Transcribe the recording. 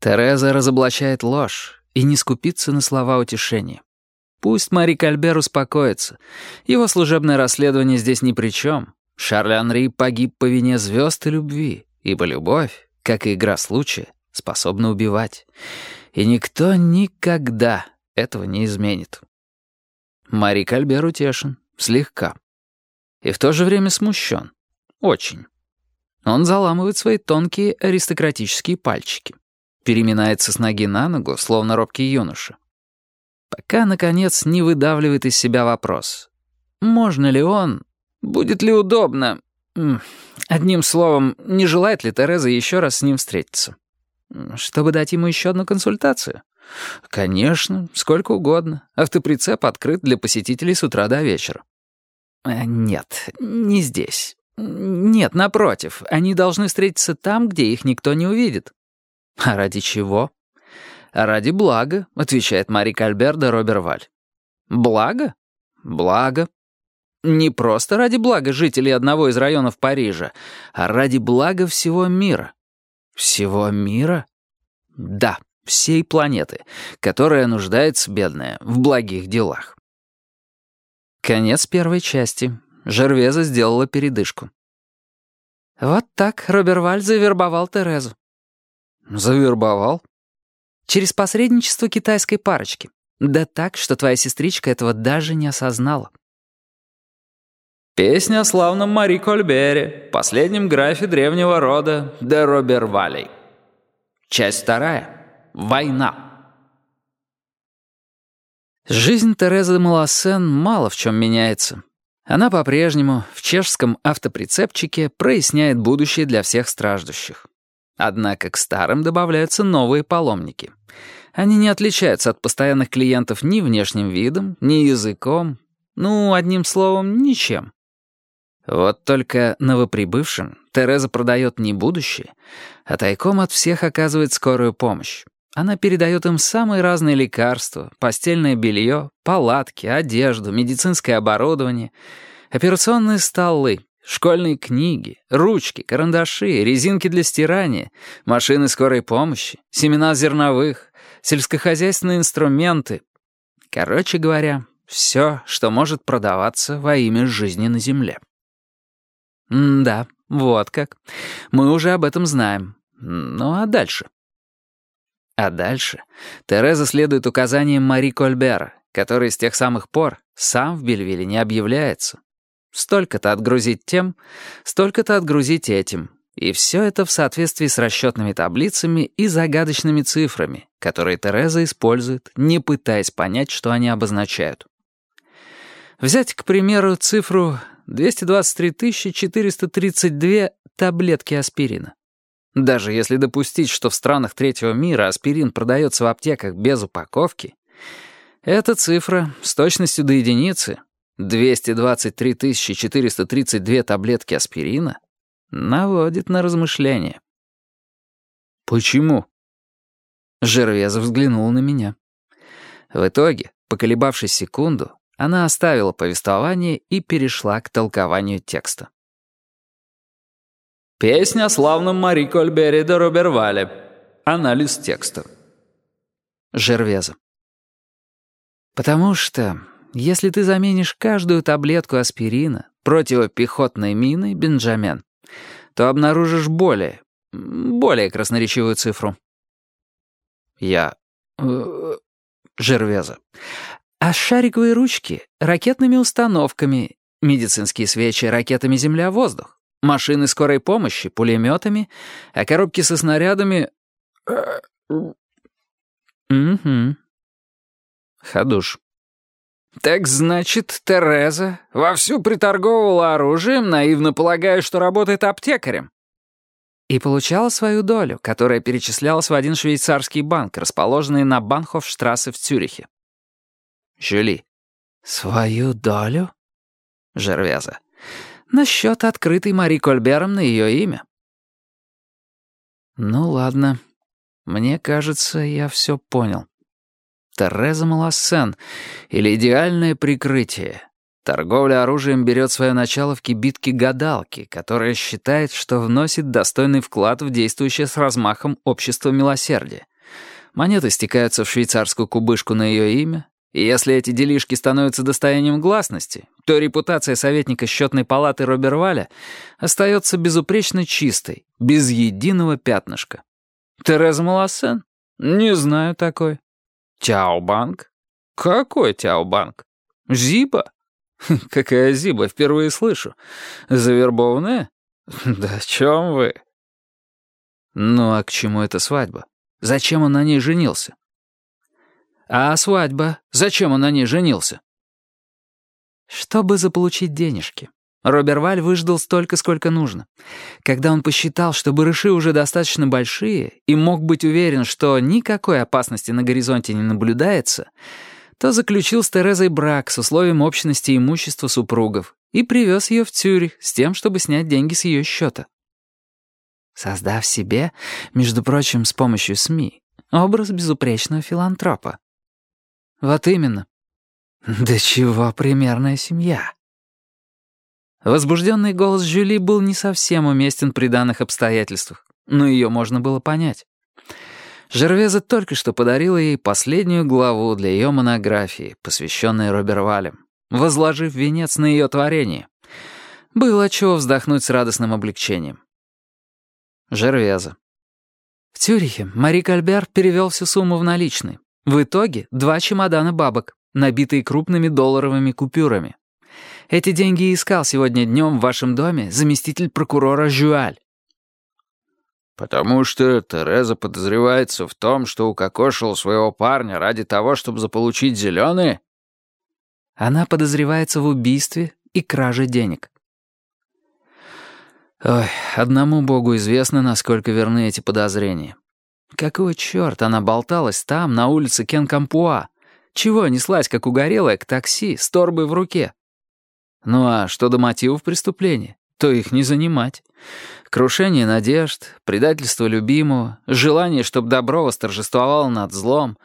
Тереза разоблачает ложь и не скупится на слова утешения. Пусть Мари Кальбер успокоится. Его служебное расследование здесь ни при чем. Шарль Анри погиб по вине звезд и любви, ибо любовь, как и игра случая, способна убивать. И никто никогда этого не изменит. Мари Кальбер утешен, слегка. И в то же время смущен. Очень. Он заламывает свои тонкие аристократические пальчики. Переминается с ноги на ногу, словно робкий юноша. Пока, наконец, не выдавливает из себя вопрос. Можно ли он... Будет ли удобно... Одним словом, не желает ли Тереза еще раз с ним встретиться? Чтобы дать ему еще одну консультацию? Конечно, сколько угодно. Автоприцеп открыт для посетителей с утра до вечера. Э, нет, не здесь. Нет, напротив, они должны встретиться там, где их никто не увидит. А ради чего? ради блага, отвечает Мари Кальбер де Роберваль. Благо? Благо. Не просто ради блага жителей одного из районов Парижа, а ради блага всего мира. Всего мира? Да, всей планеты, которая нуждается, бедная, в благих делах. Конец первой части. Жервеза сделала передышку. Вот так Роберваль завербовал Терезу. Завербовал? Через посредничество китайской парочки. Да так, что твоя сестричка этого даже не осознала. Песня о славном Мари Кольбере, последнем графе древнего рода де Робервалей. Часть вторая. Война. Жизнь Терезы Малосен мало в чем меняется. Она по-прежнему в чешском автоприцепчике проясняет будущее для всех страждущих. Однако к старым добавляются новые паломники. Они не отличаются от постоянных клиентов ни внешним видом, ни языком, ну, одним словом, ничем. Вот только новоприбывшим Тереза продает не будущее, а тайком от всех оказывает скорую помощь. Она передает им самые разные лекарства, постельное белье, палатки, одежду, медицинское оборудование, операционные столы, Школьные книги, ручки, карандаши, резинки для стирания, машины скорой помощи, семена зерновых, сельскохозяйственные инструменты. Короче говоря, все, что может продаваться во имя жизни на земле. М да, вот как. Мы уже об этом знаем. Ну а дальше? А дальше Тереза следует указаниям Мари Кольбера, который с тех самых пор сам в Бельвилле не объявляется. Столько-то отгрузить тем, столько-то отгрузить этим. И все это в соответствии с расчетными таблицами и загадочными цифрами, которые Тереза использует, не пытаясь понять, что они обозначают. Взять, к примеру, цифру 223 432 таблетки аспирина. Даже если допустить, что в странах третьего мира аспирин продается в аптеках без упаковки, эта цифра с точностью до единицы 223 432 таблетки аспирина наводит на размышления. «Почему?» Жервезов взглянул на меня. В итоге, поколебавшись секунду, она оставила повествование и перешла к толкованию текста. «Песня о славном Мари Кольбере де Робервале. Анализ текста». Жервеза. «Потому что если ты заменишь каждую таблетку аспирина противопехотной миной Бенджамен, то обнаружишь более, более красноречивую цифру. Я... Э, Жервеза. А шариковые ручки — ракетными установками, медицинские свечи — ракетами «Земля-воздух», машины скорой помощи — пулеметами, а коробки со снарядами... Угу. Ходуш. «Так значит, Тереза вовсю приторговывала оружием, наивно полагая, что работает аптекарем?» И получала свою долю, которая перечислялась в один швейцарский банк, расположенный на Банхофштрассе в Цюрихе. Жюли. «Свою долю?» Жервеза. «На счет, открытый Мари Кольбером на ее имя». «Ну ладно. Мне кажется, я все понял». Тереза Малассен или идеальное прикрытие. Торговля оружием берет свое начало в кибитке гадалки, которая считает, что вносит достойный вклад в действующее с размахом общество милосердия. Монеты стекаются в швейцарскую кубышку на ее имя, и если эти делишки становятся достоянием гласности, то репутация советника счетной палаты Роберваля остается безупречно чистой, без единого пятнышка. Тереза Малассен? Не знаю такой. Тяобанк? Какой Тяобанк? Зиба? Какая Зиба, впервые слышу. Завербованная? Да о чем вы? Ну а к чему эта свадьба? Зачем он на ней женился? А свадьба? Зачем он на ней женился? Чтобы заполучить денежки. Роберваль выждал столько, сколько нужно. Когда он посчитал, что барыши уже достаточно большие и мог быть уверен, что никакой опасности на горизонте не наблюдается, то заключил с Терезой брак с условием общности имущества супругов и привез ее в Цюрих с тем, чтобы снять деньги с ее счета. Создав себе, между прочим, с помощью СМИ, образ безупречного филантропа. Вот именно. Да чего примерная семья. Возбужденный голос Жюли был не совсем уместен при данных обстоятельствах, но ее можно было понять. Жервеза только что подарила ей последнюю главу для ее монографии, посвященной Робервалем, возложив венец на ее творение. Было чего вздохнуть с радостным облегчением. Жервеза. В Цюрихе Мари Кальбер перевел всю сумму в наличные. В итоге два чемодана бабок, набитые крупными долларовыми купюрами. Эти деньги искал сегодня днем в вашем доме заместитель прокурора Жюаль. «Потому что Тереза подозревается в том, что укокошила своего парня ради того, чтобы заполучить зеленые?» Она подозревается в убийстве и краже денег. Ой, одному богу известно, насколько верны эти подозрения. Какого черта она болталась там, на улице Кенкампуа? Чего неслась, как угорелая, к такси, с торбой в руке? Ну а что до мотивов преступления? то их не занимать. Крушение надежд, предательство любимого, желание, чтобы добро восторжествовало над злом,